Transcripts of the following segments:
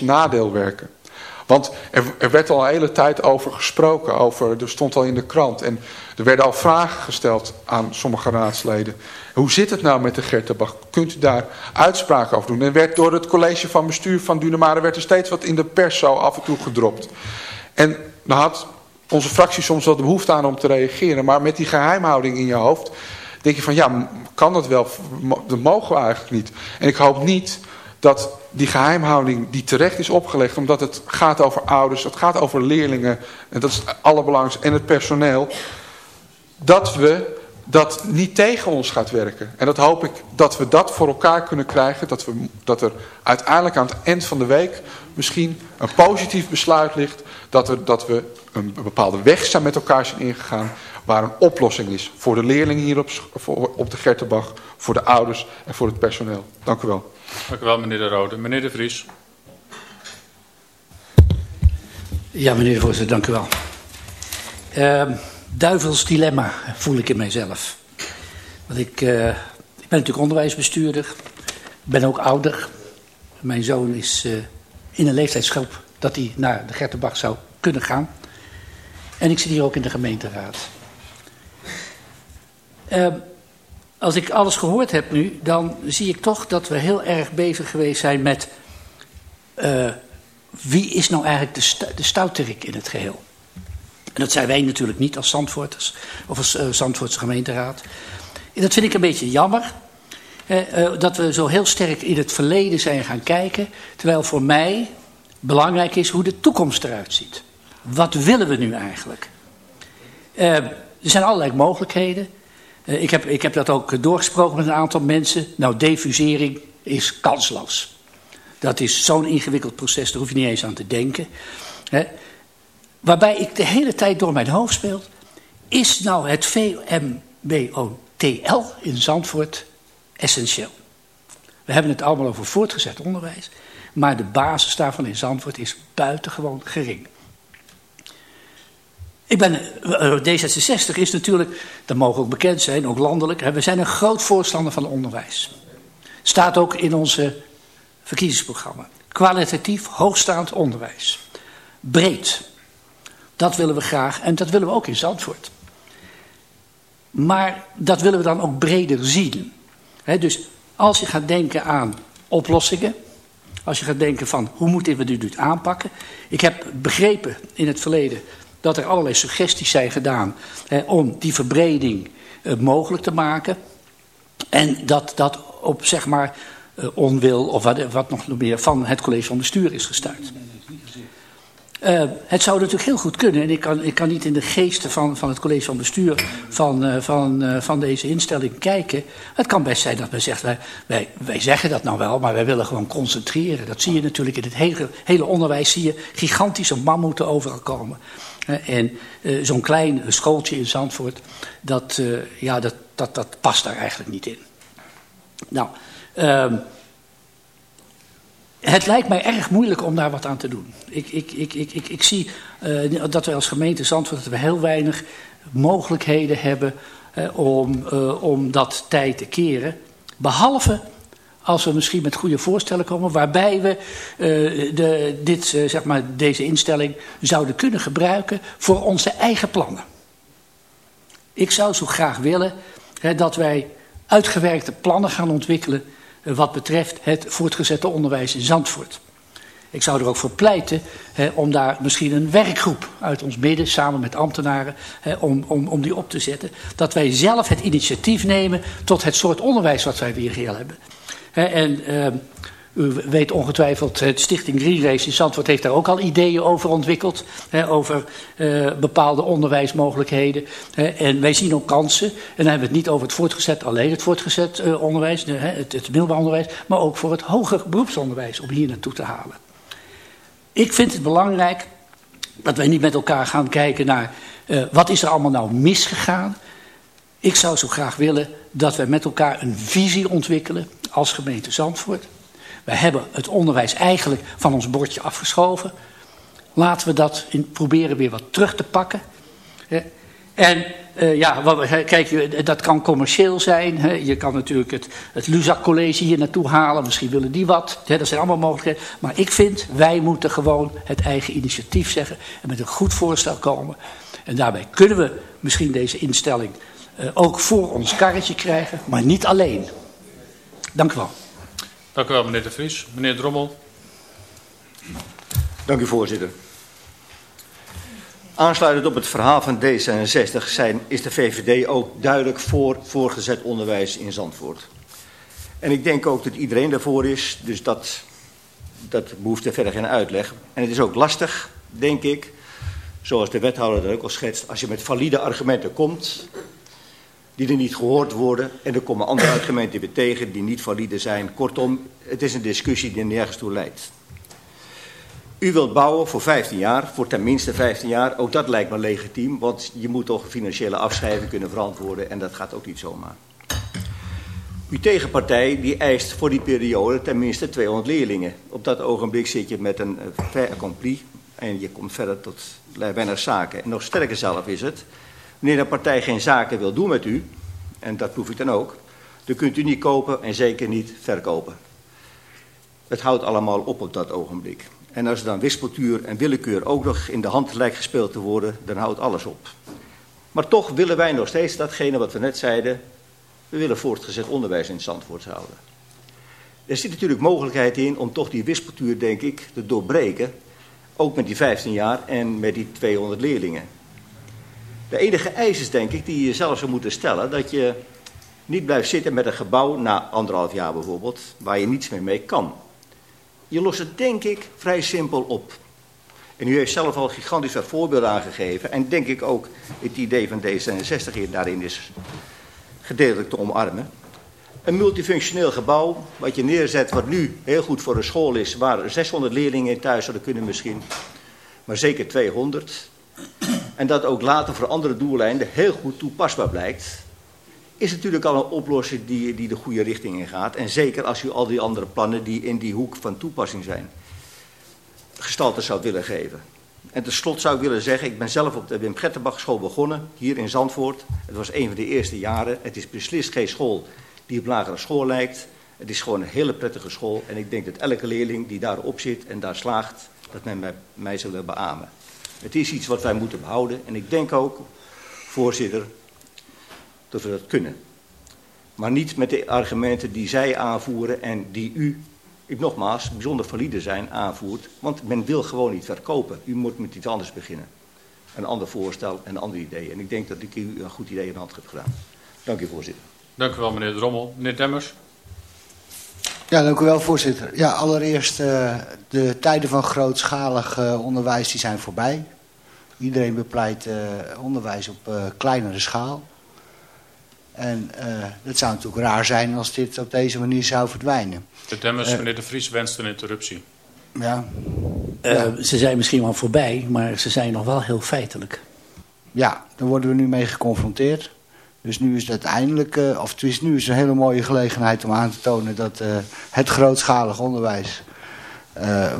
nadeel werken. Want er, er, werd al een hele tijd over gesproken, over, er stond al in de krant. En er werden al vragen gesteld aan sommige raadsleden. Hoe zit het nou met de Gertenbach? Kunt u daar uitspraken over doen? En werd door het college van bestuur van Dunemare werd er steeds wat in de pers zo af en toe gedropt. En dan had onze fractie soms wel de behoefte aan om te reageren. Maar met die geheimhouding in je hoofd denk je van ja, kan dat wel? Dat mogen we eigenlijk niet. En ik hoop niet dat die geheimhouding die terecht is opgelegd, omdat het gaat over ouders, het gaat over leerlingen, en dat is het allerbelangrijkste, en het personeel, dat we dat niet tegen ons gaat werken. En dat hoop ik dat we dat voor elkaar kunnen krijgen, dat, we, dat er uiteindelijk aan het eind van de week misschien een positief besluit ligt, dat, er, dat we een bepaalde weg zijn met elkaar zijn ingegaan, waar een oplossing is voor de leerlingen hier op, op de Gertenbach, voor de ouders en voor het personeel. Dank u wel. Dank u wel, meneer De Rode. Meneer De Vries. Ja, meneer de voorzitter, dank u wel. Uh, duivels dilemma voel ik in mijzelf. Want ik, uh, ik ben natuurlijk onderwijsbestuurder. Ben ook ouder. Mijn zoon is uh, in een leeftijdsgroep dat hij naar de Gertenbach zou kunnen gaan. En ik zit hier ook in de gemeenteraad. Als ik alles gehoord heb nu, dan zie ik toch dat we heel erg bezig geweest zijn met... Uh, wie is nou eigenlijk de, st de stouterik in het geheel? En dat zijn wij natuurlijk niet als Zandvoorters, of als uh, Zandvoortse gemeenteraad. En dat vind ik een beetje jammer, uh, dat we zo heel sterk in het verleden zijn gaan kijken... terwijl voor mij belangrijk is hoe de toekomst eruit ziet. Wat willen we nu eigenlijk? er zijn allerlei mogelijkheden... Uh, ik, heb, ik heb dat ook doorgesproken met een aantal mensen. Nou, defusering is kansloos. Dat is zo'n ingewikkeld proces, daar hoef je niet eens aan te denken. Waarbij ik de hele tijd door mijn hoofd speelt... is nou het VMBOTL in Zandvoort essentieel? We hebben het allemaal over voortgezet onderwijs... maar de basis daarvan in Zandvoort is buitengewoon gering. Ik ben, eh, D66 is natuurlijk, dat mogen ook bekend zijn, ook landelijk. We zijn een groot voorstander van onderwijs. Staat ook in onze verkiezingsprogramma. Kwalitatief hoogstaand onderwijs. Breed. Dat willen we graag en dat willen we ook in Zandvoort. Maar dat willen we dan ook breder zien. dus als je gaat denken aan oplossingen. Als je gaat denken van hoe moeten we dit aanpakken. Ik heb begrepen in het verleden dat er allerlei suggesties zijn gedaan hè, om die verbreding uh, mogelijk te maken. En dat dat op zeg maar uh, onwil of wat, wat nog meer van het college van bestuur is gestuurd. Uh, het zou natuurlijk heel goed kunnen, en ik kan, ik kan niet in de geesten van, van het college van bestuur van, van, van deze instelling kijken. Het kan best zijn dat men zegt, wij, wij, wij zeggen dat nou wel, maar wij willen gewoon concentreren. Dat zie je natuurlijk in het hele, hele onderwijs, zie je gigantische mammoeten overal komen. En uh, zo'n klein schooltje in Zandvoort, dat, uh, ja, dat, dat, dat past daar eigenlijk niet in. Nou, uh, het lijkt mij erg moeilijk om daar wat aan te doen. Ik, ik, ik, ik, ik, zie uh, dat wij als gemeente Zandvoort we heel weinig mogelijkheden hebben om, om dat tijd te keren. Behalve als we misschien met goede voorstellen komen... waarbij we uh, de, dit, uh, zeg maar, deze instelling zouden kunnen gebruiken voor onze eigen plannen. Ik zou zo graag willen hè, dat wij uitgewerkte plannen gaan ontwikkelen... Uh, wat betreft het voortgezette onderwijs in Zandvoort. Ik zou er ook voor pleiten hè, om daar misschien een werkgroep uit ons midden... samen met ambtenaren, hè, om, om, om die op te zetten. Dat wij zelf het initiatief nemen tot het soort onderwijs wat wij hier hebben... En uh, u weet ongetwijfeld, het Stichting Green Race in Zandvoort heeft daar ook al ideeën over ontwikkeld. He, over uh, bepaalde onderwijsmogelijkheden. He, en wij zien ook kansen. En dan hebben we het niet over het voortgezet, alleen het voortgezet uh, onderwijs, de, het, middelbaar onderwijs. Maar ook voor het hoger beroepsonderwijs om hier naartoe te halen. Ik vind het belangrijk dat wij niet met elkaar gaan kijken naar uh, wat is er allemaal nou misgegaan. Ik zou zo graag willen dat wij met elkaar een visie ontwikkelen als gemeente Zandvoort. Wij hebben het onderwijs eigenlijk van ons bordje afgeschoven. Laten we dat proberen weer wat terug te pakken. En uh, ja, wat, kijk, dat kan commercieel zijn. Hè. Je kan natuurlijk het, het Luzak College hier naartoe halen. Misschien willen die wat. Dat zijn allemaal mogelijkheden. Maar ik vind, wij moeten gewoon het eigen initiatief zeggen. En met een goed voorstel komen. En daarbij kunnen we misschien deze instelling uh, ook voor ons karretje krijgen. Maar niet alleen. Dank u wel. Dank u wel, meneer De Vries. Meneer Drommel. Dank u, voorzitter. Aansluitend op het verhaal van D66 zijn, is de VVD ook duidelijk voor voorgezet onderwijs in Zandvoort. En ik denk ook dat iedereen daarvoor is, dus dat, dat behoeft er verder geen uitleg. En het is ook lastig, denk ik, zoals de wethouder dat ook al schetst, als je met valide argumenten komt, die er niet gehoord worden, en er komen andere argumenten weer tegen die niet valide zijn. Kortom, het is een discussie die nergens toe leidt. U wilt bouwen voor 15 jaar, voor tenminste 15 jaar. Ook dat lijkt me legitiem, want je moet toch financiële afschrijving kunnen verantwoorden en dat gaat ook niet zomaar. Uw tegenpartij die eist voor die periode tenminste 200 leerlingen. Op dat ogenblik zit je met een fait accompli en je komt verder tot weinig zaken. En nog sterker zelf is het, wanneer een partij geen zaken wil doen met u, en dat proef ik dan ook, dan kunt u niet kopen en zeker niet verkopen. Het houdt allemaal op op dat ogenblik. En als dan wispeltuur en willekeur ook nog in de hand lijkt gespeeld te worden, dan houdt alles op. Maar toch willen wij nog steeds datgene wat we net zeiden. We willen voortgezet onderwijs in Zandvoort houden. Er zit natuurlijk mogelijkheid in om toch die wispeltuur, denk ik, te doorbreken. Ook met die 15 jaar en met die 200 leerlingen. De enige eis is, denk ik, die je zelf zou moeten stellen, dat je niet blijft zitten met een gebouw na anderhalf jaar bijvoorbeeld, waar je niets meer mee kan. Je lost het denk ik vrij simpel op. En u heeft zelf al gigantisch wat voorbeelden aangegeven. En denk ik ook het idee van D66 hier daarin is gedeeltelijk te omarmen. Een multifunctioneel gebouw, wat je neerzet, wat nu heel goed voor een school is, waar 600 leerlingen in thuis zouden kunnen misschien, maar zeker 200. En dat ook later voor andere doeleinden heel goed toepasbaar blijkt is natuurlijk al een oplossing die, die de goede richting in gaat. En zeker als u al die andere plannen die in die hoek van toepassing zijn, gestalte zou willen geven. En tenslotte zou ik willen zeggen, ik ben zelf op de Wim Gettenbach school begonnen, hier in Zandvoort. Het was een van de eerste jaren. Het is beslist geen school die op lagere school lijkt. Het is gewoon een hele prettige school. En ik denk dat elke leerling die daarop zit en daar slaagt, dat men mij, mij zullen beamen. Het is iets wat wij moeten behouden. En ik denk ook, voorzitter, dat we dat kunnen. Maar niet met de argumenten die zij aanvoeren en die u, ik nogmaals, bijzonder valide zijn, aanvoert. Want men wil gewoon niet verkopen. U moet met iets anders beginnen. Een ander voorstel en een ander idee. En ik denk dat ik u een goed idee in de hand heb gedaan. Dank u, voorzitter. Dank u wel, meneer Drommel. Meneer Demmers. Ja, dank u wel, voorzitter. Ja, allereerst, uh, de tijden van grootschalig uh, onderwijs die zijn voorbij. Iedereen bepleit uh, onderwijs op kleinere schaal. En uh, het zou natuurlijk raar zijn als dit op deze manier zou verdwijnen. De Demmers, uh, meneer De Vries, wenst een interruptie. Ja. Uh, ja. Ze zijn misschien wel voorbij, maar ze zijn nog wel heel feitelijk. Ja, daar worden we nu mee geconfronteerd. Dus nu is het uiteindelijk, of het is nu is een hele mooie gelegenheid om aan te tonen dat het grootschalig onderwijs,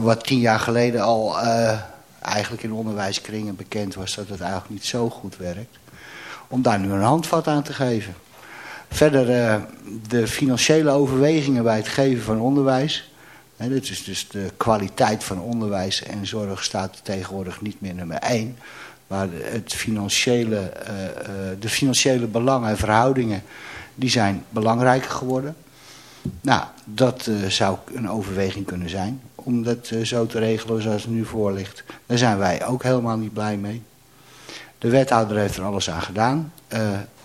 wat tien jaar geleden al eigenlijk in onderwijskringen bekend was, dat het eigenlijk niet zo goed werkt om daar nu een handvat aan te geven. Verder de financiële overwegingen bij het geven van onderwijs. He, dit is dus de kwaliteit van onderwijs en zorg staat tegenwoordig niet meer nummer één. Maar het financiële, uh, uh, de financiële belangen en verhoudingen die zijn belangrijker geworden. Nou, dat zou een overweging kunnen zijn om dat zo te regelen zoals het nu voor ligt. Daar zijn wij ook helemaal niet blij mee. De wethouder heeft er alles aan gedaan.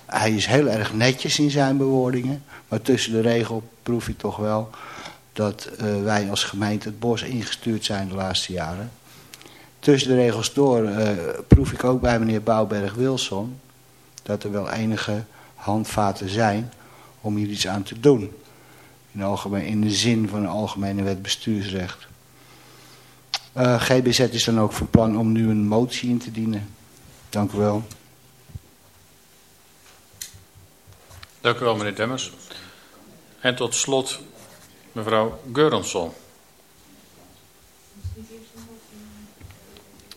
Hij is heel erg netjes in zijn bewoordingen. Maar tussen de regel proef ik toch wel dat wij als gemeente het bos ingestuurd zijn de laatste jaren. Tussen de regels door uh, proef ik ook bij meneer Bouwberg-Wilson... dat er wel enige handvaten zijn om hier iets aan te doen. In, algemeen, in de zin van een algemene wet bestuursrecht. Uh, GBZ is dan ook van plan om nu een motie in te dienen Dank u wel. Dank u wel, meneer Demmers. En tot slot mevrouw Geurensson.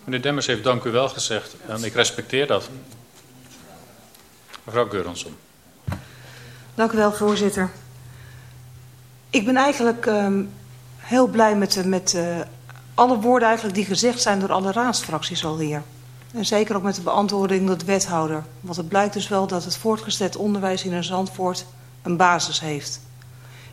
Meneer Demmers heeft dank u wel gezegd en ik respecteer dat. Mevrouw Geuronsson. Dank u wel, voorzitter. Ik ben eigenlijk um, heel blij met, met uh, alle woorden eigenlijk die gezegd zijn door alle raadsfracties alweer. En zeker ook met de beantwoording door de wethouder. Want het blijkt dus wel dat het voortgezet onderwijs in een Zandvoort een basis heeft.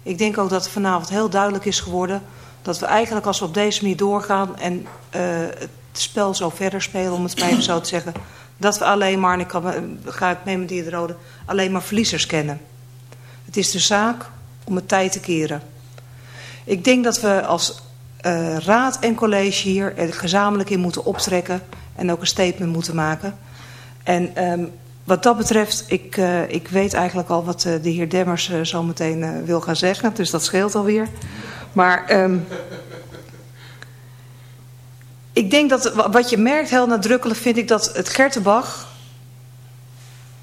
Ik denk ook dat vanavond heel duidelijk is geworden... dat we eigenlijk als we op deze manier doorgaan en uh, het spel zo verder spelen... om het even zo te zeggen... dat we alleen maar, en ik ga ik mee met de Rode... alleen maar verliezers kennen. Het is de zaak om het tijd te keren. Ik denk dat we als uh, raad en college hier er gezamenlijk in moeten optrekken... en ook een statement moeten maken. En um, wat dat betreft, ik, uh, ik weet eigenlijk al wat uh, de heer Demmers zo meteen wil gaan zeggen. Dus dat scheelt alweer. Maar um, ik denk dat wat je merkt heel nadrukkelijk vind ik dat het Gertenbach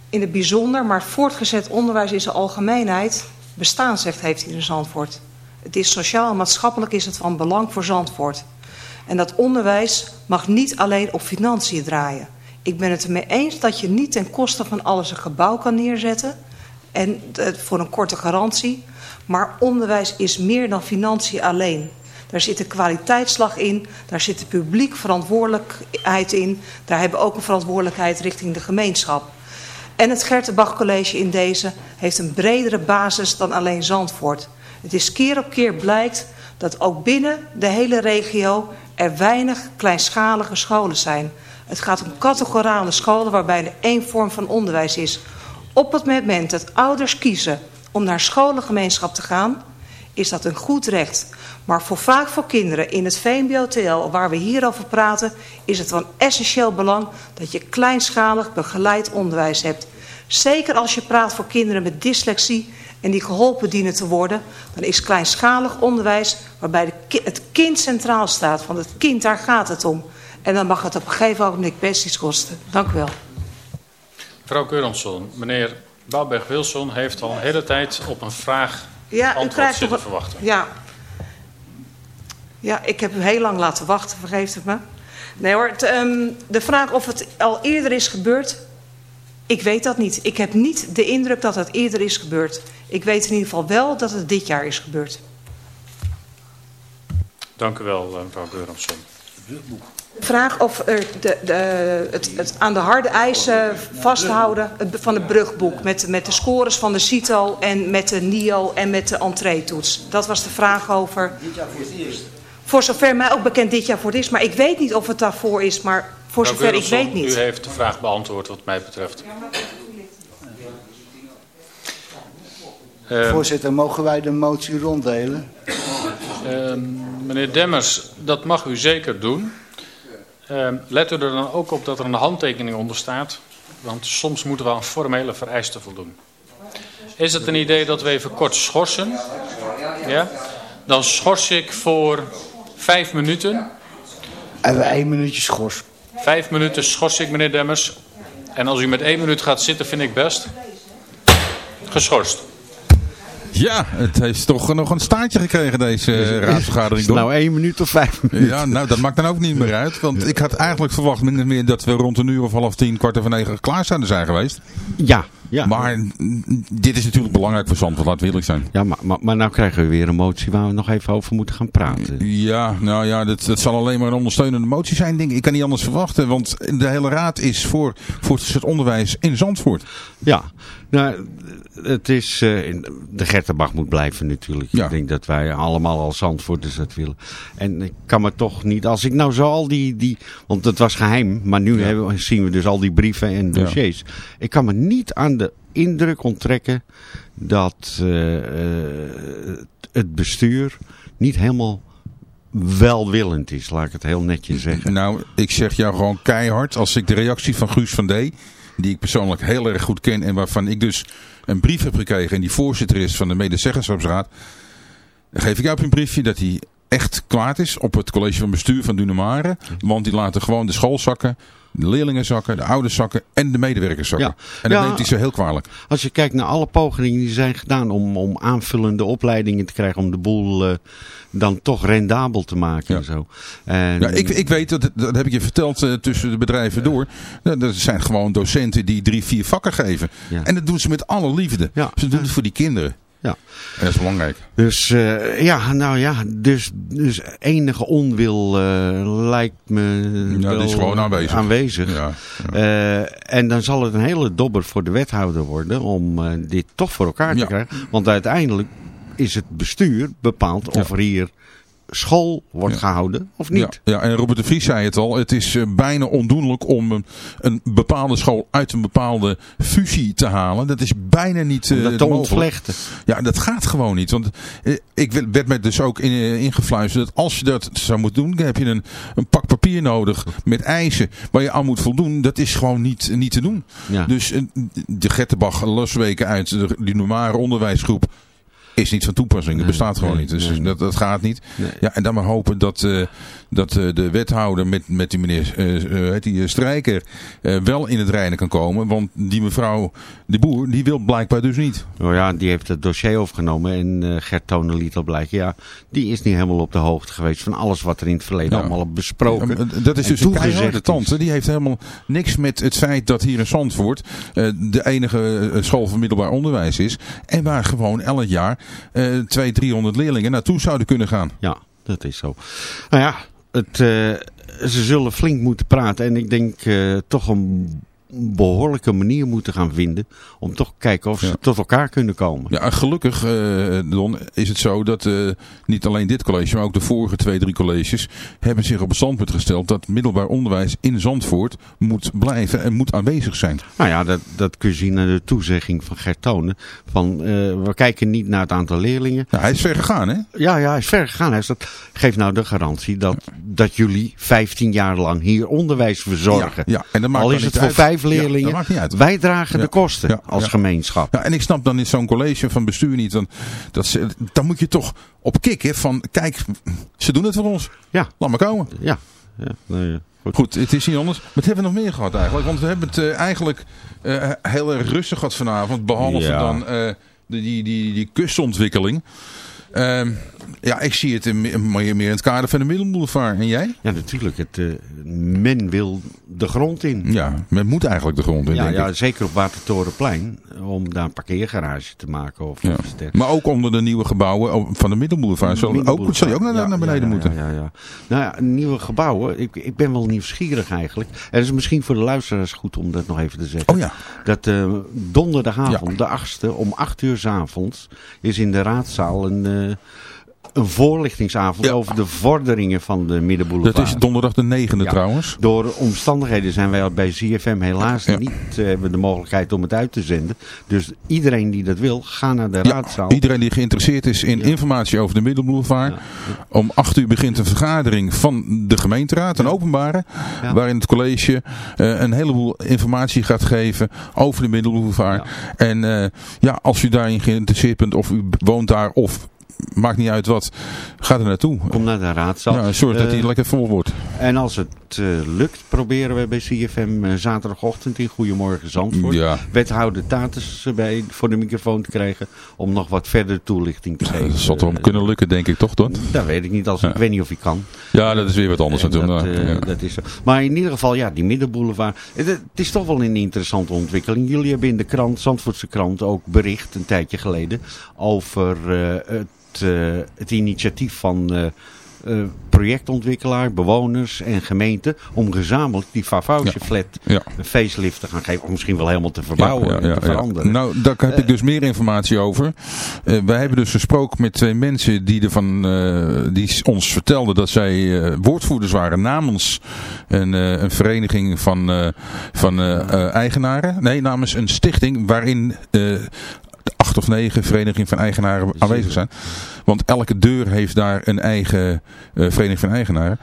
in het bijzonder, maar voortgezet onderwijs in zijn algemeenheid bestaansrecht heeft in Zandvoort. Het is sociaal en maatschappelijk is het van belang voor Zandvoort. En dat onderwijs mag niet alleen op financiën draaien. Ik ben het ermee eens dat je niet ten koste van alles een gebouw kan neerzetten. En voor een korte garantie. Maar onderwijs is meer dan financiën alleen. Daar zit een kwaliteitsslag in. Daar zit de publiek verantwoordelijkheid in. Daar hebben we ook een verantwoordelijkheid richting de gemeenschap. En het Gertenbach College in deze heeft een bredere basis dan alleen Zandvoort. Het is keer op keer blijkt dat ook binnen de hele regio er weinig kleinschalige scholen zijn. Het gaat om categorale scholen waarbij er één vorm van onderwijs is. Op het moment dat ouders kiezen om naar scholengemeenschap te gaan, is dat een goed recht. Maar voor vaak voor kinderen in het VMBO-TL, waar we hier over praten, is het van essentieel belang dat je kleinschalig begeleid onderwijs hebt. Zeker als je praat voor kinderen met dyslexie en die geholpen dienen te worden, dan is kleinschalig onderwijs waarbij de, het kind centraal staat. Want het kind, daar gaat het om. En dan mag het op een gegeven moment best iets kosten. Dank u wel. Mevrouw Keuronsson, meneer Bouwberg-Wilson heeft al een hele tijd op een vraag ja, antwoord zitten verwachten. Ja. Ja, ik heb u heel lang laten wachten, vergeeft het me. Nee hoor, um, de vraag of het al eerder is gebeurd, ik weet dat niet. Ik heb niet de indruk dat het eerder is gebeurd. Ik weet in ieder geval wel dat het dit jaar is gebeurd. Dank u wel, eh, mevrouw Geuronsson. De vraag of er de, de, het, het, aan de harde eisen vasthouden van het brugboek. Met, met de scores van de CITO en met de NIO en met de entree-toets. Dat was de vraag over... Dit jaar voor het eerst. Voor zover mij ook bekend dit jaar voor het eerst. Maar ik weet niet of het daarvoor is. Maar voor mevrouw zover ik weet niet. U heeft de vraag beantwoord wat mij betreft. Uh, Voorzitter, mogen wij de motie ronddelen? Uh, meneer Demmers, dat mag u zeker doen. Uh, let u er dan ook op dat er een handtekening onder staat. Want soms moeten we aan formele vereisten voldoen. Is het een idee dat we even kort schorsen? Ja? Dan schors ik voor vijf minuten. En we één minuutje schors. Vijf minuten schors ik, meneer Demmers. En als u met één minuut gaat zitten, vind ik best. Geschorst. Ja, het heeft toch nog een staartje gekregen deze uh, raadsvergadering. Is het nou één minuut of vijf minuten? Ja, nou dat maakt dan ook niet meer uit. Want ik had eigenlijk verwacht minder meer dat we rond een uur of half tien, kwart over negen klaar zouden zijn geweest. Ja, ja. Maar dit is natuurlijk belangrijk voor Zandvoort, laat eerlijk zijn. Ja, maar, maar, maar nou krijgen we weer een motie waar we nog even over moeten gaan praten. Ja, nou ja, dat, dat zal alleen maar een ondersteunende motie zijn, denk ik. Ik kan niet anders verwachten, want de hele raad is voor, voor het onderwijs in Zandvoort. Ja, nou, het is, uh, de Gertenbach moet blijven natuurlijk. Ja. Ik denk dat wij allemaal als Zandvoorters dat willen. En ik kan me toch niet, als ik nou zo al die, die want het was geheim, maar nu ja. hebben, zien we dus al die brieven en dossiers. Ja. Ik kan me niet aan de indruk onttrekken dat uh, het bestuur niet helemaal welwillend is, laat ik het heel netjes zeggen. Nou, ik zeg jou gewoon keihard, als ik de reactie van Guus van D die ik persoonlijk heel erg goed ken en waarvan ik dus een brief heb gekregen en die voorzitter is van de medezeggenschapsraad, dan geef ik jou op een briefje dat hij echt kwaad is op het college van bestuur van Dunemare, want die laten gewoon de school zakken De leerlingen zakken, de ouders zakken en de medewerkers zakken. Ja. En dat Ja. neemt hij zo heel kwalijk. Als je kijkt naar alle pogingen die zijn gedaan om, om aanvullende opleidingen te krijgen. Om de boel eh, dan toch rendabel te maken Ja. en zo. En, Ja, ik, ik weet, dat, dat heb ik je verteld eh, tussen de bedrijven door. Er er zijn gewoon docenten die drie, vier vakken geven. En dat doen ze met alle liefde. Ze doen het voor die kinderen. Ja. En dat is belangrijk. Dus eh, ja, nou ja, dus, dus enige onwil eh, lijkt me Ja, die is gewoon aanwezig. aanwezig. Ja, ja. Eh, en dan zal het een hele dobber voor de wethouder worden om dit toch voor elkaar te krijgen. Want uiteindelijk is het bestuur bepaald of er hier school wordt Ja. gehouden of niet. Ja, ja, en Robert de Vries zei het al. Het is eh, bijna ondoenlijk om een, een bepaalde school uit een bepaalde fusie te halen. Dat is bijna niet eh, Om dat te ontvlechten. Ja, dat gaat gewoon niet. Want eh, ik werd- me dus ook in, eh, ingefluisterd dat als je dat zou moeten doen, dan heb je een, een pak papier nodig met eisen waar je aan moet voldoen. Dat is gewoon niet, niet te doen. Ja. Dus eh, de Gettenbach losweken uit de, die normale onderwijsgroep is niet van toepassing. Nee, bestaat gewoon nee, niet. Dus nee. dat, dat gaat niet. Ja, en dan maar hopen dat, eh, dat eh, de wethouder met, met die meneer eh, eh, heet die, Strijker wel in het reinen kan komen. Want die mevrouw, de boer, die wil blijkbaar dus niet. Nou ja, die heeft het dossier overgenomen en Gert Tonen liet al blijken. Ja, die is niet helemaal op de hoogte geweest van alles wat er in het verleden allemaal besproken. Ja, Dat is dus een keiharde is. tante. Die heeft helemaal niks met het feit dat hier in Zandvoort de enige school van middelbaar onderwijs is. En waar gewoon elk jaar 200, 300 leerlingen naartoe zouden kunnen gaan. Ja, dat is zo. Nou ja, het, eh, ze zullen flink moeten praten. En ik denk eh, toch een behoorlijke manier moeten gaan vinden. Om toch te kijken of ze Ja. tot elkaar kunnen komen. Ja, gelukkig, eh, Don, is het zo dat eh, niet alleen dit college, maar ook de vorige twee, drie colleges hebben zich op het standpunt gesteld dat middelbaar onderwijs in Zandvoort moet blijven en moet aanwezig zijn. Nou ja, dat, dat kun je zien aan de toezegging van Gert Tonen. Van, eh, we kijken niet naar het aantal leerlingen. Ja, hij is ver gegaan, hè? Ja, ja, hij is ver gegaan. Hij zegt, geef nou de garantie dat, dat jullie 15 jaar lang hier onderwijs verzorgen. Ja, ja, en dat maakt Al dan is het voor uit. Vijf leerlingen. Wij dragen de kosten als gemeenschap. Ja, en ik snap dan in zo'n college van bestuur niet. Dan, dat ze, dan moet je toch op kicken van, kijk, ze doen het voor ons. Ja. Laat maar komen. Ja, ja nee, goed. Goed, het is niet anders. Maar wat hebben we nog meer gehad eigenlijk? Want we hebben het eh, eigenlijk eh, heel erg rustig gehad vanavond. Behalve dan eh, de, die, die, die kustontwikkeling. Ja, ik zie het in, meer, in het kader van de Middelboulevard. En jij? Ja, natuurlijk. Het, eh, men wil de grond in. Ja, men moet eigenlijk de grond in, Ja, denk ja, ik. zeker op Watertorenplein. Om daar een parkeergarage te maken of Ja. Maar ook onder de nieuwe gebouwen op- van de Middelboulevard. Zal, ook, zal je ook naar, Ja, naar beneden moeten? Ja, ja. Nou ja, nieuwe gebouwen. Ik, ik ben wel nieuwsgierig eigenlijk. En het is misschien voor de luisteraars goed om dat nog even te zeggen. Oh ja. Dat eh, donderdagavond, de 8e, om 8 uur s avonds, is in de raadzaal een, eh, een voorlichtingsavond Ja. over de vorderingen van de Middenboulevard. Dat is donderdag de negende Ja. trouwens. Door omstandigheden zijn wij bij ZFM helaas Ja. niet eh, hebben de mogelijkheid om het uit te zenden. Dus iedereen die dat wil, ga naar de Ja, raadzaal. iedereen die geïnteresseerd is in Ja. informatie over de Middelboulevard. Ja. Om 8 uur begint een vergadering van de gemeenteraad, een openbare. Ja. Waarin het college eh, een heleboel informatie gaat geven over de Middelboulevard. En eh, ja, als u daarin geïnteresseerd bent of u woont daar of maakt niet uit wat, ga er naartoe. Kom naar de raadzaal. Ja, zorg dat Eh, hij lekker vol wordt. En als het eh, lukt, proberen we bij CFM eh, zaterdagochtend in Goedemorgen Zandvoort. Ja. Wethouder Tatus erbij voor de microfoon te krijgen. Om nog wat verder toelichting te geven. Dat zal toch Eh, kunnen lukken, denk ik, toch? Don? Dat weet ik niet. Als, Ja. Ik weet niet of hij kan. Ja, dat is weer wat anders natuurlijk. dat, is zo. Maar in ieder geval, ja, die middenboulevard. Het, het is toch wel een interessante ontwikkeling. Jullie hebben in de krant, Zandvoortse krant, ook bericht een tijdje geleden. Over eh, het, eh, het initiatief van eh, eh, projectontwikkelaar, bewoners en gemeente. Om gezamenlijk die Favouwse flat Ja. een facelift te gaan geven. Of misschien wel helemaal te verbouwen Ja, en te veranderen. Nou, daar heb ik dus meer informatie over. Eh, wij hebben dus gesproken met twee mensen die, ervan, eh, die ons vertelden dat zij woordvoerders waren namens een, een vereniging van, van eigenaren. Nee, namens een stichting waarin acht of negen verenigingen van eigenaren aanwezig zijn. Want elke deur heeft daar een eigen eh, vereniging van eigenaren.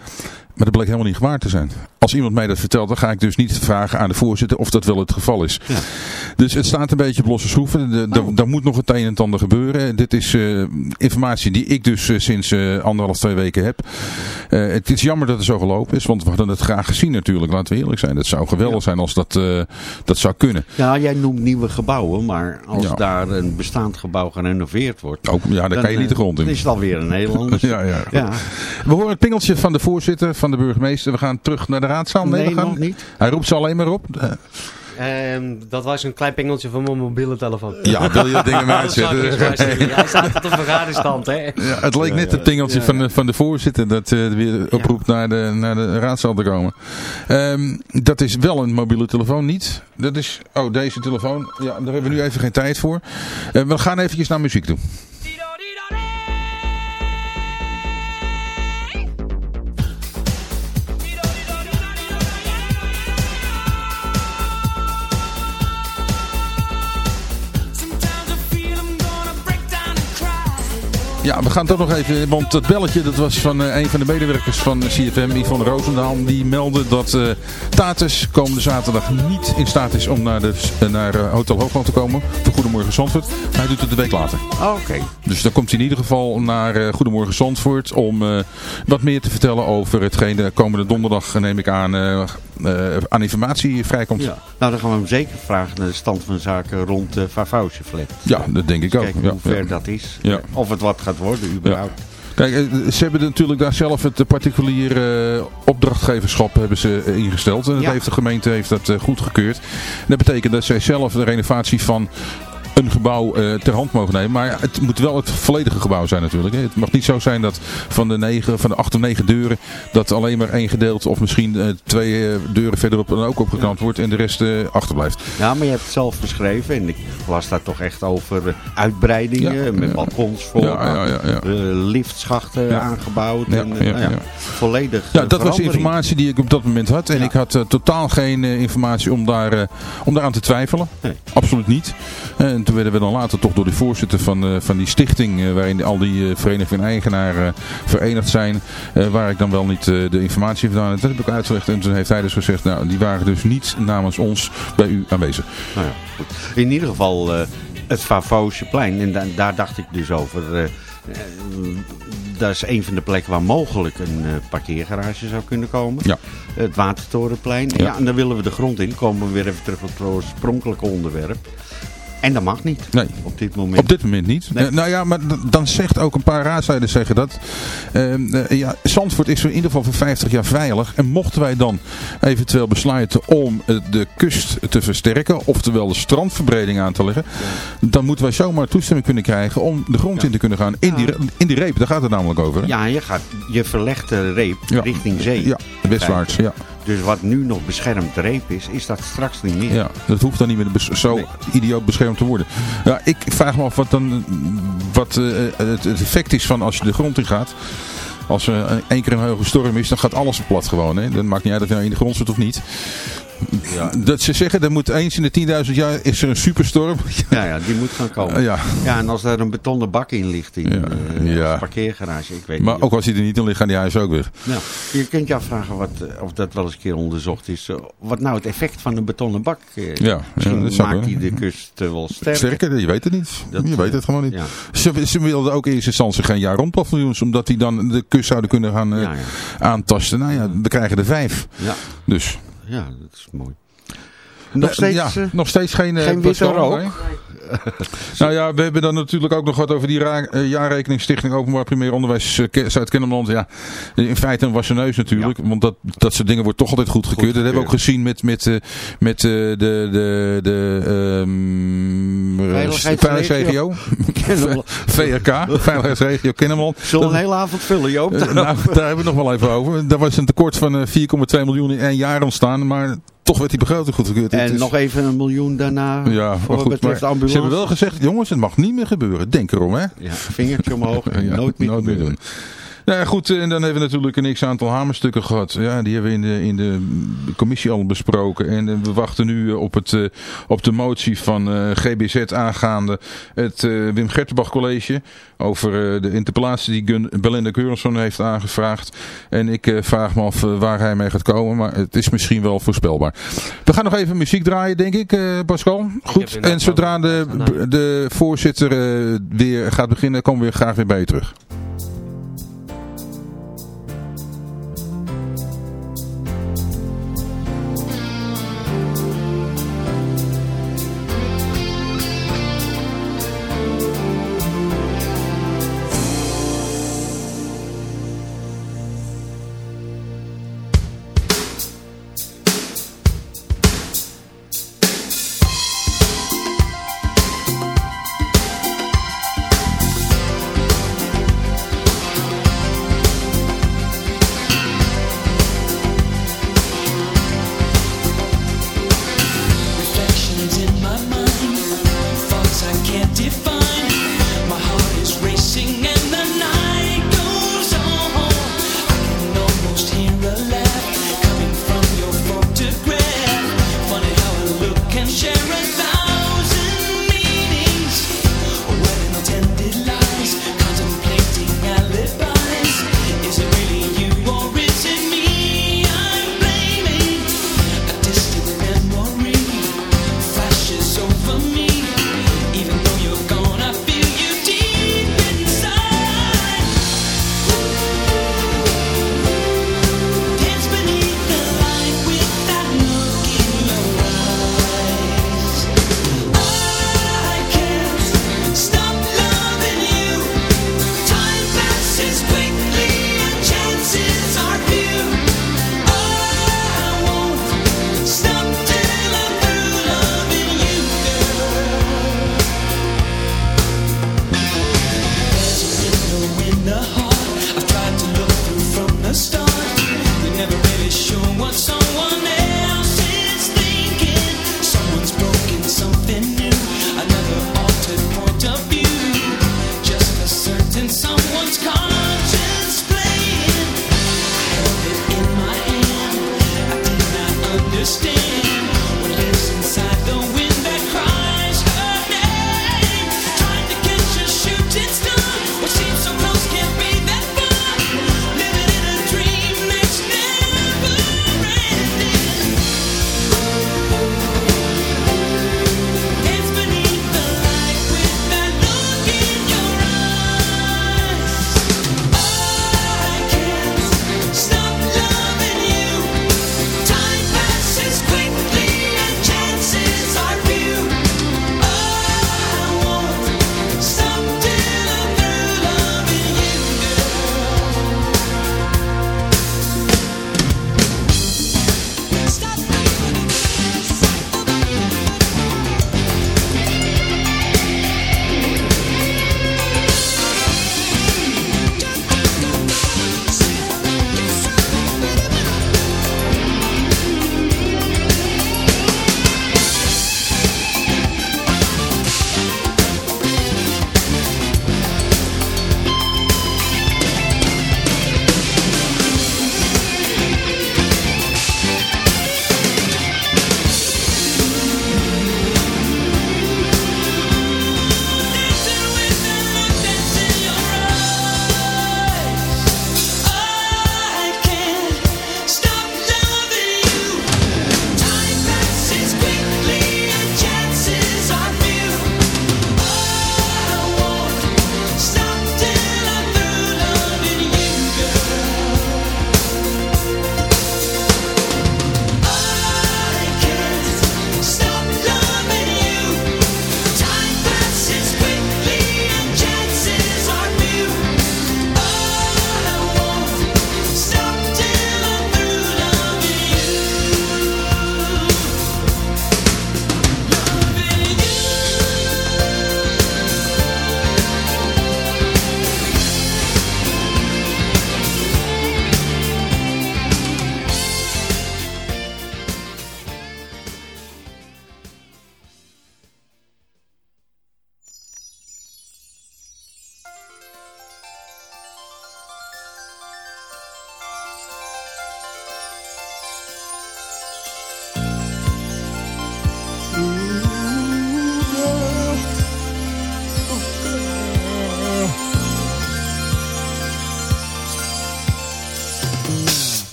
Maar dat bleek helemaal niet waar te zijn. Als iemand mij dat vertelt, dan ga ik dus niet vragen aan de voorzitter of dat wel het geval is. Ja. Dus het staat een beetje op losse schroeven. Oh. Daar moet nog het een en ander gebeuren. Dit is uh, informatie die ik dus uh, sinds uh, anderhalf, twee weken heb. het is jammer dat het zo gelopen is, want we hadden het graag gezien natuurlijk. Laten we eerlijk zijn. Het zou geweldig ja. zijn als dat, dat zou kunnen. Ja, jij noemt nieuwe gebouwen, maar als ja. daar een bestaand gebouw gerenoveerd wordt... Ook, ja, dan, kan je niet de grond in. Dan is het alweer een heel ander. ja, ja, ja. We horen het pingeltje van de voorzitter, van de burgemeester. We gaan terug naar de raadzaal. Nee, nog niet. Hij roept ze alleen maar op. Um, dat was een klein pingeltje van mijn mobiele telefoon. Ja, wil je dat ding maar uitzetten? Hij staat het op vergaderstand, hè? Ja, het leek net het pingeltje ja, ja. Van, de, van de voorzitter dat uh, weer oproept naar, de, naar de raadzaal te komen. Um, dat is wel een mobiele telefoon, niet? Dat is, oh, deze telefoon. Ja, daar hebben we nu even geen tijd voor. Uh, we gaan eventjes naar muziek toe. Ja, we gaan toch nog even, want het belletje dat was van uh, een van de medewerkers van CFM, Yvonne Roosendaal. Die meldde dat uh, Tatus komende zaterdag niet in staat is om naar, de, uh, naar Hotel Hoogland te komen. Voor Goedemorgen Zandvoort. Hij doet het de week later. Oh, Oké. Okay. Dus dan komt hij in ieder geval naar Goedemorgen Zandvoort om wat meer te vertellen over hetgeen de komende donderdag, neem ik aan, aan informatie vrijkomt. Ja. Nou, dan gaan we hem zeker vragen naar de stand van zaken rond de uh, flat. Ja, dat denk ik ook. Ja, hoe ver dat is. Of het wat gaat worden überhaupt. Kijk, ze hebben natuurlijk daar zelf het particuliere opdrachtgeverschap hebben ze ingesteld. En dat ja. heeft de gemeente heeft dat goedgekeurd. Dat betekent dat zij zelf de renovatie van een gebouw uh, ter hand mogen nemen. Maar het moet wel het volledige gebouw zijn natuurlijk. Hè. Het mag niet zo zijn dat van de, negen, van de acht of negen deuren dat alleen maar één gedeelte of misschien uh, twee uh, deuren verderop dan ook opgeknapt wordt en de rest achterblijft. Ja, maar je hebt het zelf beschreven en ik las daar toch echt over uitbreidingen ja, met ja. balkons voor, liftschachten aangebouwd. En, nou volledig Ja, dat was de informatie die ik op dat moment had. En ik had totaal geen informatie om, daar, om daaraan te twijfelen. Nee. Absoluut niet. En toen werden we dan later toch door de voorzitter van, uh, van die stichting, uh, waarin al die uh, verenigingen en eigenaren verenigd zijn, waar ik dan wel niet de informatie vandaan heb. Dat heb ik uitgelegd en toen heeft hij dus gezegd, nou die waren dus niet namens ons bij u aanwezig. Nou ja, goed. In ieder geval het Favosjeplein, en da daar dacht ik dus over dat is een van de plekken waar mogelijk een uh, parkeergarage zou kunnen komen. Ja. Het Watertorenplein. Ja. ja. en dan willen we de grond in. Komen we weer even terug op het oorspronkelijke onderwerp. En dat mag niet. Nee. Op dit moment. Op dit moment niet. Nee. Uh, nou ja, maar dan zegt ook een paar raadsleden zeggen dat. Uh, uh, ja, Zandvoort is in ieder geval voor 50 jaar veilig. En mochten wij dan eventueel besluiten om de kust te versterken. Oftewel de strandverbreding aan te leggen. Ja. Dan moeten wij zomaar toestemming kunnen krijgen om de grond ja. in te kunnen gaan. In, die, in die reep, daar gaat het namelijk over. Hè? Ja, je, gaat, je verlegt de reep richting zee. Ja, westwaarts. Ja. Dus wat nu nog beschermd reep is, is dat straks niet meer. Ja, dat hoeft dan niet meer zo nee. idioot beschermd te worden. Ja, ik vraag me af wat dan wat, uh, het, het effect is van als je de grond in gaat. Als er één keer een hoge storm is, dan gaat alles plat gewoon. Hè? Dan maakt niet uit of je nou in de grond zit of niet. Ja. Dat ze zeggen, er moet eens in de 10.000 jaar is er een superstorm. Ja, ja, die moet gaan komen. Ja. ja, en als daar een betonnen bak in ligt in ja. Uh, ja. parkeergarage, ik weet maar niet. ook als hij er niet in ligt, gaan die huizen ook weg. Ja. Je kunt je afvragen wat, of dat wel eens een keer onderzocht is. Wat nou het effect van een betonnen bak ja, Misschien ja, maakt hij de kust wel sterker. Sterker, je weet het niet. Dat, je weet het gewoon niet. Ze, ze wilden ook in eerste instantie geen jaar rond paviljoens, omdat die dan de kust zouden kunnen gaan aantasten. Nou ja, we krijgen er vijf. Ja. Dus. Ja, dat is mooi. Nog steeds, ja, uh, nog steeds geen, geen uh, witte rook? nou ja, we hebben dan natuurlijk ook nog wat over die uh, jaarrekening Stichting Openbaar Primair Onderwijs uh, Zuid-Kennemerland. Ja, in feite een wassen neus natuurlijk. Ja. Want dat, dat soort dingen wordt toch altijd goed gekeurd. Dat hebben we ook gezien met, met, uh, met de, de, de um, veiligheidsregio. VRK, Veiligheidsregio Kennemerland. Zullen een hele avond vullen, Joop? nou, daar hebben we nog wel even over. Daar was een tekort van 4,2 miljoen in één jaar ontstaan. Maar toch werd die begroting goedgekeurd. En nog even een miljoen daarna ja, voor goed, betreft ambulance. Ze hebben wel gezegd, jongens, het mag niet meer gebeuren. Denk erom, hè? Ja, vingertje omhoog en ja, nooit meer, nooit meer doen. Nou ja, goed, en dan hebben we natuurlijk een x-aantal hamerstukken gehad. Ja, die hebben we in de, in de commissie al besproken. En we wachten nu op, het, op de motie van GBZ aangaande het Wim Gertenbach College. Over de interpellatie die Gun Belinda Geurensson heeft aangevraagd. En ik vraag me af waar hij mee gaat komen. Maar het is misschien wel voorspelbaar. We gaan nog even muziek draaien, denk ik, Pascal. Goed, en zodra de, de voorzitter weer gaat beginnen, komen we graag weer bij je terug.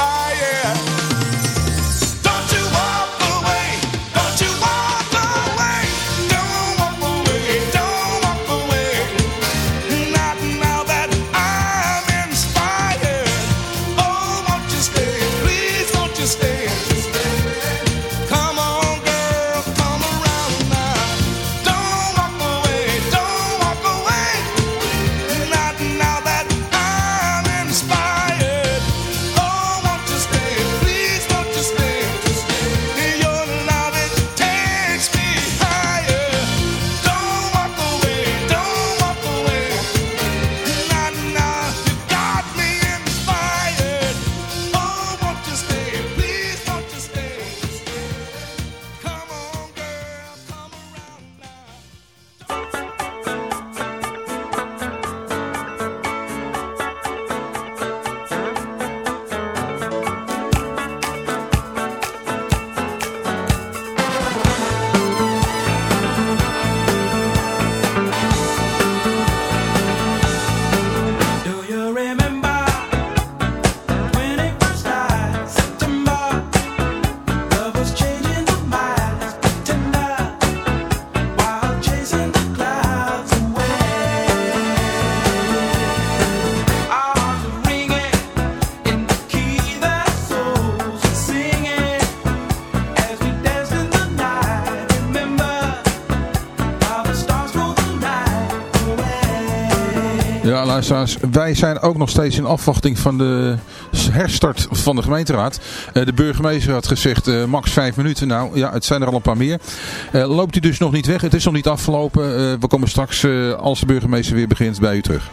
bye. Wij zijn ook nog steeds in afwachting van de herstart van de gemeenteraad. Eh, de burgemeester had gezegd uh, max vijf minuten. Nou ja, het zijn er al een paar meer. Uh, loopt u dus nog niet weg? Het is nog niet afgelopen. we komen straks, als de burgemeester weer begint, bij u terug.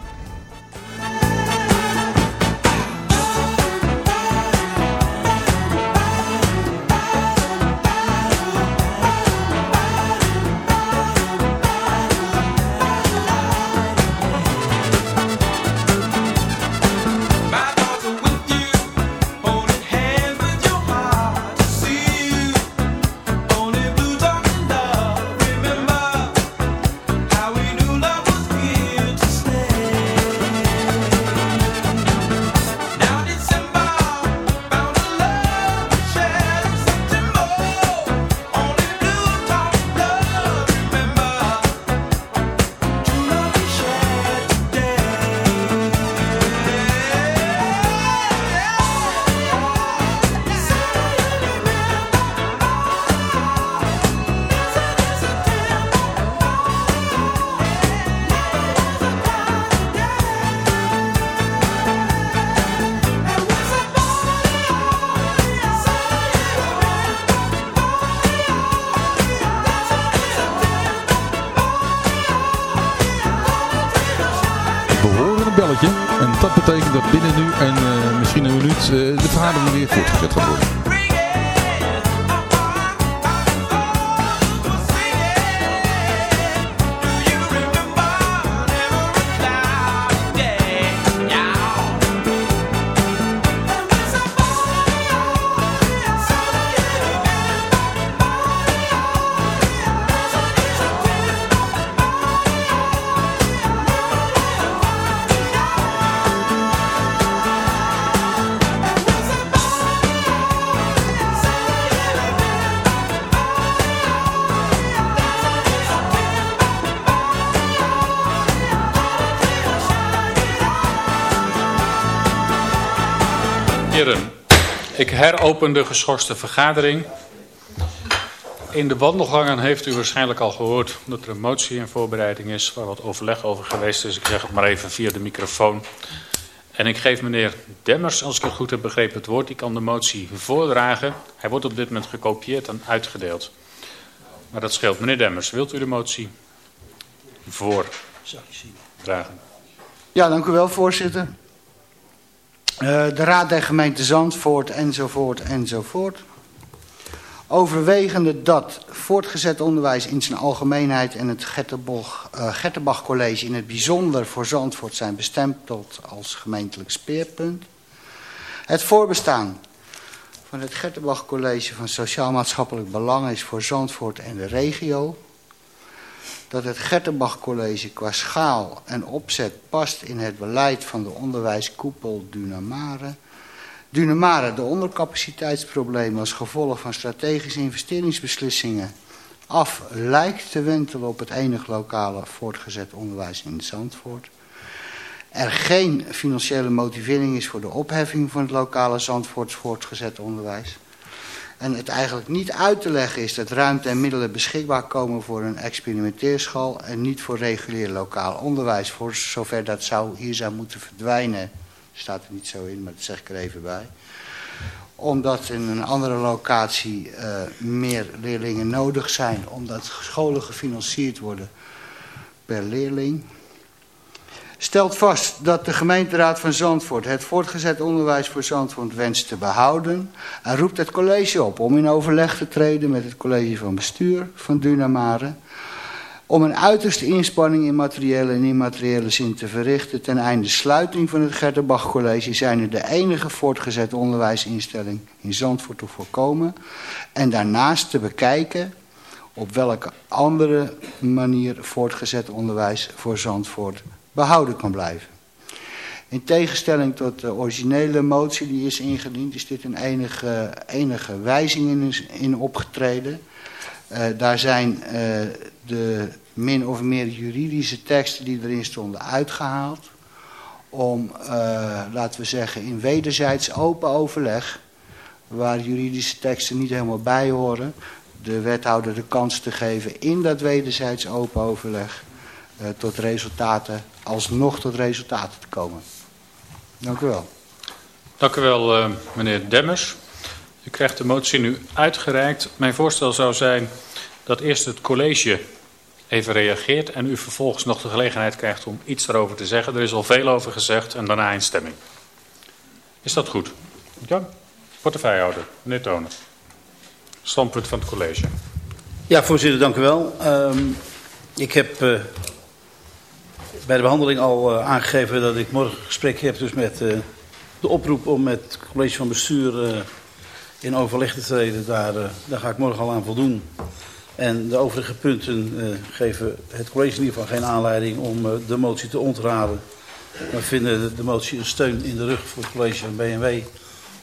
Ik heropen de geschorste vergadering. In de wandelgangen heeft u waarschijnlijk al gehoord dat er een motie in voorbereiding is... waar wat overleg over geweest is. Ik zeg het maar even via de microfoon. En ik geef meneer Demmers, als ik het goed heb begrepen, het woord. Die kan de motie voordragen. Hij wordt op dit moment gekopieerd en uitgedeeld. Maar dat scheelt. Meneer Demmers, wilt u de motie voordragen? Ja, dank u wel, voorzitter. Uh, de Raad der Gemeente Zandvoort, enzovoort, enzovoort. Overwegende dat voortgezet onderwijs in zijn algemeenheid en het Getterbach, uh, Getterbach College in het bijzonder voor Zandvoort zijn bestemd tot als gemeentelijk speerpunt. Het voorbestaan van het Getterbach College van Sociaal-Maatschappelijk Belang is voor Zandvoort en de regio. Dat het Getterbach College qua schaal en opzet past in het beleid van de onderwijskoepel Dunamare Dunamare de ondercapaciteitsproblemen als gevolg van strategische investeringsbeslissingen af lijkt te wentelen op het enige lokale voortgezet onderwijs in Zandvoort. Er geen financiële motivering is voor de opheffing van het lokale Zandvoorts voortgezet onderwijs. En het eigenlijk niet uit te leggen is dat ruimte en middelen beschikbaar komen voor een experimenteerschool en niet voor regulier lokaal onderwijs. Voor zover dat zou, hier zou moeten verdwijnen staat er niet zo in, maar dat zeg ik er even bij. Omdat in een andere locatie uh, meer leerlingen nodig zijn, omdat scholen gefinancierd worden per leerling. Stelt vast dat de gemeenteraad van Zandvoort het voortgezet onderwijs voor Zandvoort wenst te behouden. En roept het college op om in overleg te treden met het college van bestuur van Dunamare om een uiterste inspanning in materiële en immateriële zin te verrichten ten einde sluiting van het Gertenbach College zijn er de enige voortgezet onderwijsinstelling in Zandvoort te voorkomen en daarnaast te bekijken op welke andere manier voortgezet onderwijs voor Zandvoort behouden kan blijven. In tegenstelling tot de originele motie die is ingediend, is dit een enige, enige wijzing in, in opgetreden. Uh, daar zijn uh, de min of meer juridische teksten die erin stonden uitgehaald. Om, uh, laten we zeggen, in wederzijds open overleg, waar juridische teksten niet helemaal bij horen, de wethouder de kans te geven in dat wederzijds open overleg tot resultaten, alsnog tot resultaten te komen. Dank u wel. Dank u wel, uh, meneer Demmers. U krijgt de motie nu uitgereikt. Mijn voorstel zou zijn dat eerst het college even reageert en u vervolgens nog de gelegenheid krijgt om iets daarover te zeggen. Er is al veel over gezegd en daarna een stemming. Is dat goed? Ja. Portefeuillehouder, meneer Tonen. Standpunt van het college. Ja, voorzitter, dank u wel. Um, ik heb uh, bij de behandeling al uh, aangegeven dat ik morgen gesprek heb dus met uh, de oproep om met het college van bestuur in overleg te treden. Daar, daar ga ik morgen al aan voldoen. En de overige punten geven het college in ieder geval geen aanleiding om de motie te ontraden. We vinden de, motie een steun in de rug voor het college van BMW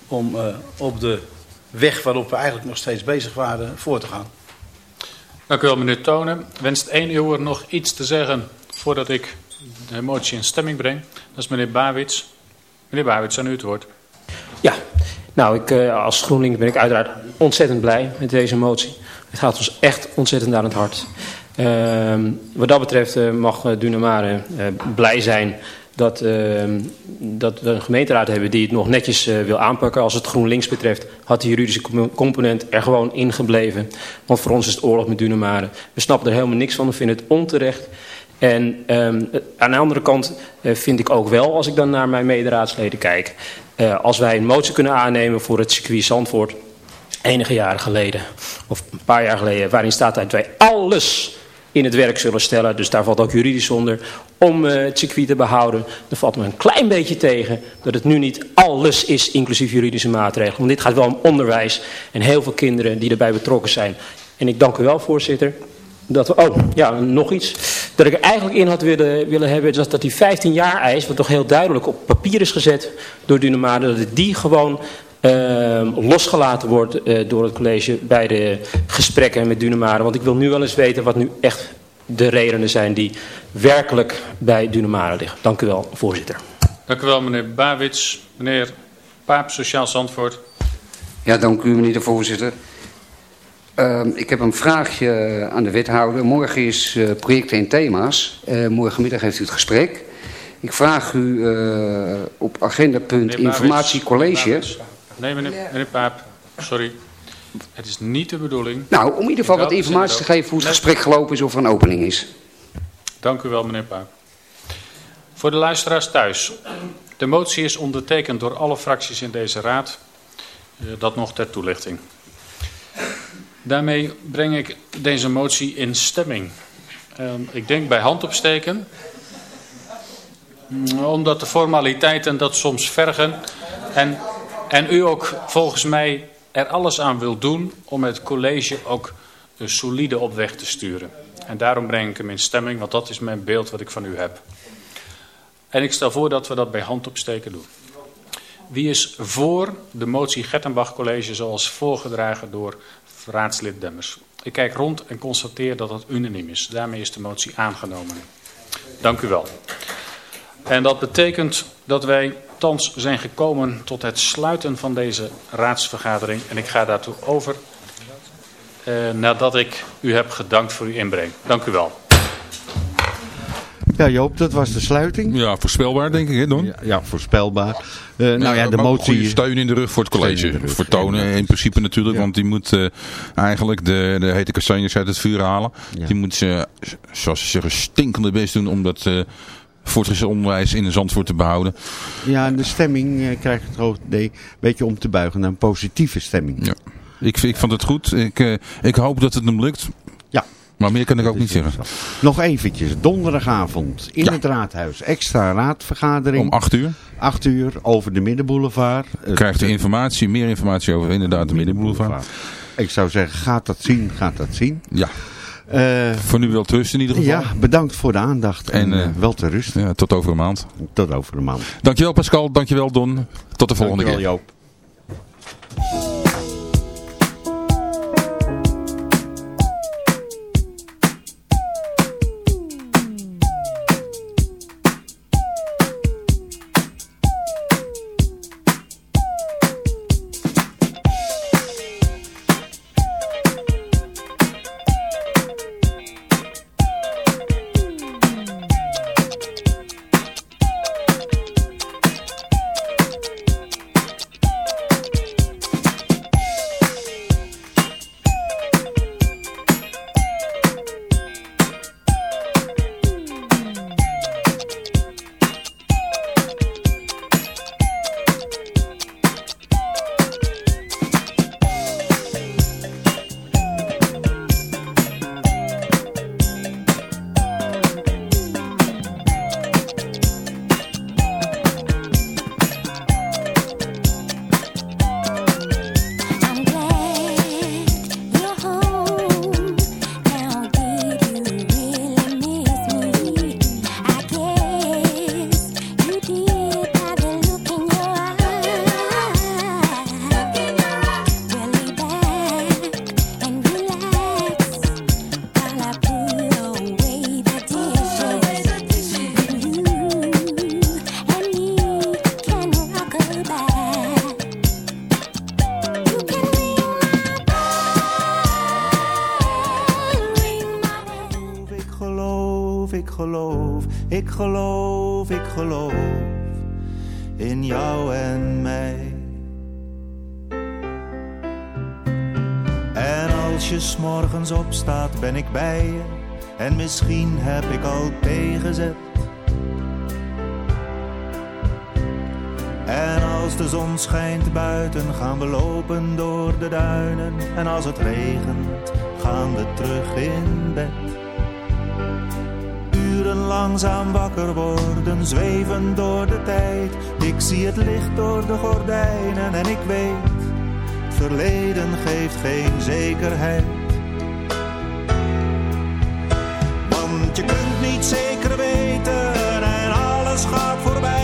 om op de weg waarop we eigenlijk nog steeds bezig waren voor te gaan. Dank u wel meneer Tonen. Wenst één uur nog iets te zeggen voordat ik de motie in stemming breng? Dat is meneer Bawits. Meneer Bawits, aan u het woord. Ja, nou ik, als GroenLinks ben ik uiteraard ontzettend blij met deze motie. Het gaat ons echt ontzettend aan het hart. Uh, wat dat betreft uh, mag uh, Dunamare blij zijn dat, ehm, dat we een gemeenteraad hebben die het nog netjes wil aanpakken. Als het GroenLinks betreft had de juridische component er gewoon ingebleven. Want voor ons is het oorlog met Dunamare. We snappen er helemaal niks van, we vinden het onterecht. En um, aan de andere kant vind ik ook wel, als ik dan naar mijn mederaadsleden kijk... als wij een motie kunnen aannemen voor het circuit Zandvoort enige jaren geleden, of een paar jaar geleden, waarin staat dat wij alles in het werk zullen stellen. Dus daar valt ook juridisch onder om uh, het circuit te behouden. Dan valt me een klein beetje tegen dat het nu niet alles is, inclusief juridische maatregelen. Want dit gaat wel om onderwijs en heel veel kinderen die erbij betrokken zijn. En ik dank u wel, voorzitter. Dat we, oh, ja, nog iets. Dat ik er eigenlijk in had willen, willen hebben, is dat die 15 jaar eis, wat toch heel duidelijk op papier is gezet door Dynamade, dat die gewoon uh, losgelaten wordt uh, door het college bij de gesprekken met Dunamare. Want ik wil nu wel eens weten wat nu echt de redenen zijn die werkelijk bij Dunamare liggen. Dank u wel, voorzitter. Dank u wel, meneer Bawits. Meneer Paap, Sociaal Zandvoort. Ja, dank u, meneer de voorzitter. Uh, ik heb een vraagje aan de wethouder. Morgen is uh, projecten en thema's. Uh, morgenmiddag heeft u het gesprek. Ik vraag u uh, op agendapunt informatiecollege... Nee, meneer, meneer Paap, sorry. Het is niet de bedoeling... Nou, om in ieder geval wat informatie te geven hoe het gesprek gelopen is of er een opening is. Dank u wel, meneer Paap. Voor de luisteraars thuis. De motie is ondertekend door alle fracties in deze raad. Dat nog ter toelichting. Daarmee breng ik deze motie in stemming. Uh, ik denk bij handopsteken. Mm, omdat de formaliteiten dat soms vergen. En, en u ook volgens mij er alles aan wil doen om het college ook solide op weg te sturen. En daarom breng ik hem in stemming, want dat is mijn beeld wat ik van u heb. En ik stel voor dat we dat bij handopsteken doen. Wie is voor de motie Gettenbach College zoals voorgedragen door raadslid Demmers? Ik kijk rond en constateer dat het unaniem is. Daarmee is de motie aangenomen. Dank u wel. En dat betekent dat wij thans zijn gekomen tot het sluiten van deze raadsvergadering. En ik ga daartoe over eh, nadat ik u heb gedankt voor uw inbreng. Dank u wel. Ja Joop, dat was de sluiting. Ja, voorspelbaar denk ik hè Don? Ja, ja voorspelbaar. Uh, nou ja, de motie... steun in de rug voor het college. voor tonen in principe natuurlijk, want die moet uh, eigenlijk de, de hete kastanjes uit het vuur halen. Die moet ze, zoals ze zeggen, stinkende best doen om dat... Uh, voortgezet onderwijs in de Zandvoort te behouden. Ja, en de stemming krijgt het idee een beetje om te buigen naar een positieve stemming. Ja. Ik, ik vond het goed. Ik, ik hoop dat het hem lukt. Maar meer kan ik ook niet zeggen. Nog eventjes, donderdagavond in ja. het raadhuis. Extra raadvergadering. Om 8 uur. 8 uur over de Middenboulevard. Krijgt u informatie, meer informatie over inderdaad de Middenboulevard. Ik zou zeggen, gaat dat zien, gaat dat zien. Ja. Uh, voor nu wel te rusten in ieder geval. Ja, bedankt voor de aandacht en, en uh, wel te rusten. Ja, tot over een maand. Tot over een maand. Dankjewel Pascal, dankjewel Don. Tot de volgende dankjewel, keer. Joop. Ben ik bij je en misschien heb ik al tegenzet. En als de zon schijnt buiten gaan we lopen door de duinen en als het regent gaan we terug in bed. Langzaam wakker worden, zweven door de tijd. Ik zie het licht door de gordijnen en ik weet, het verleden geeft geen zekerheid. zeker weten en alles gaat voorbij,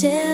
Tell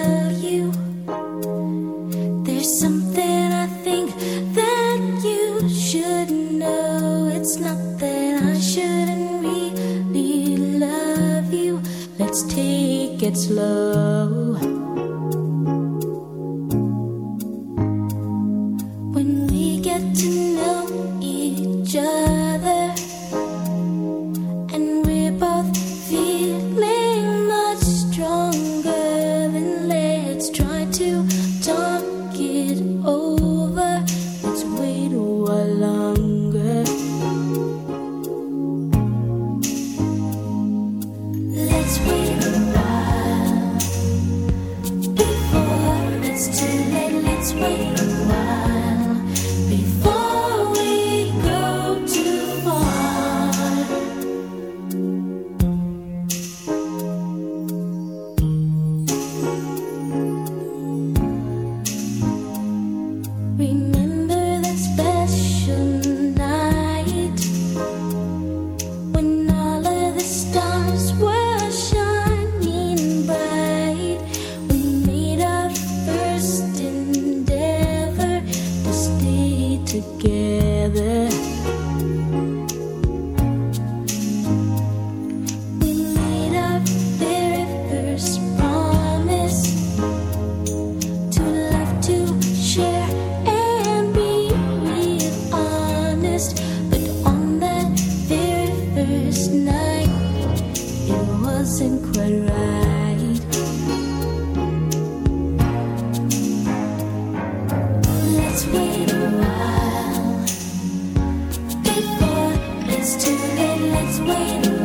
away.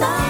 love.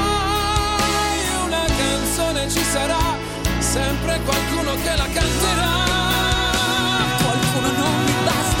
Ci sarà, sempre qualcuno che la canterà. Qualcuno non mi basta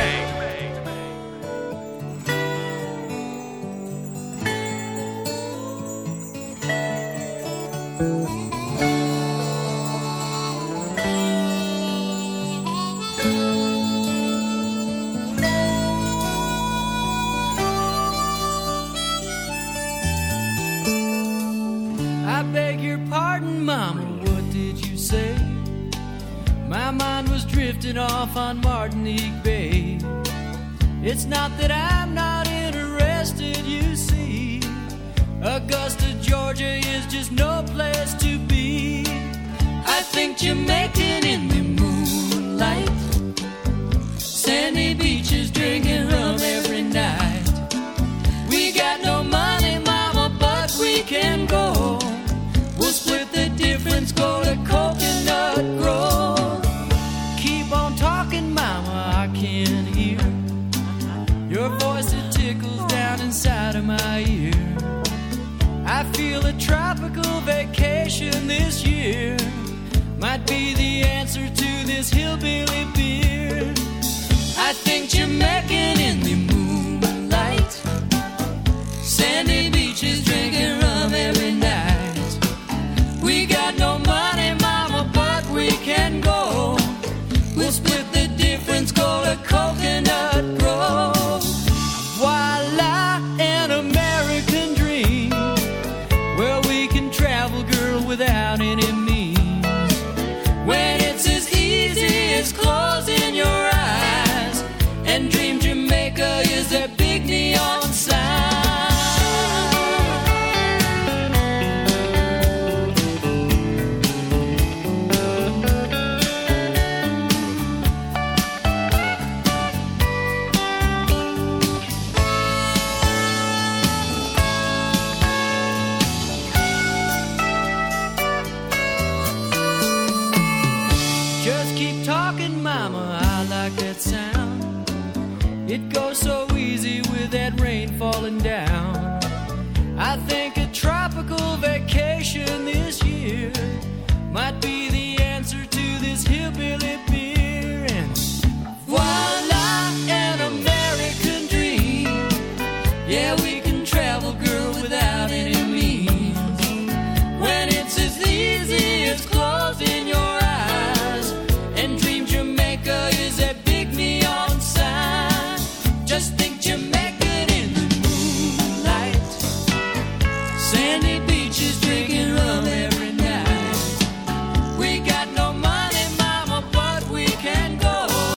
To this hillbilly beer. I think Jamaican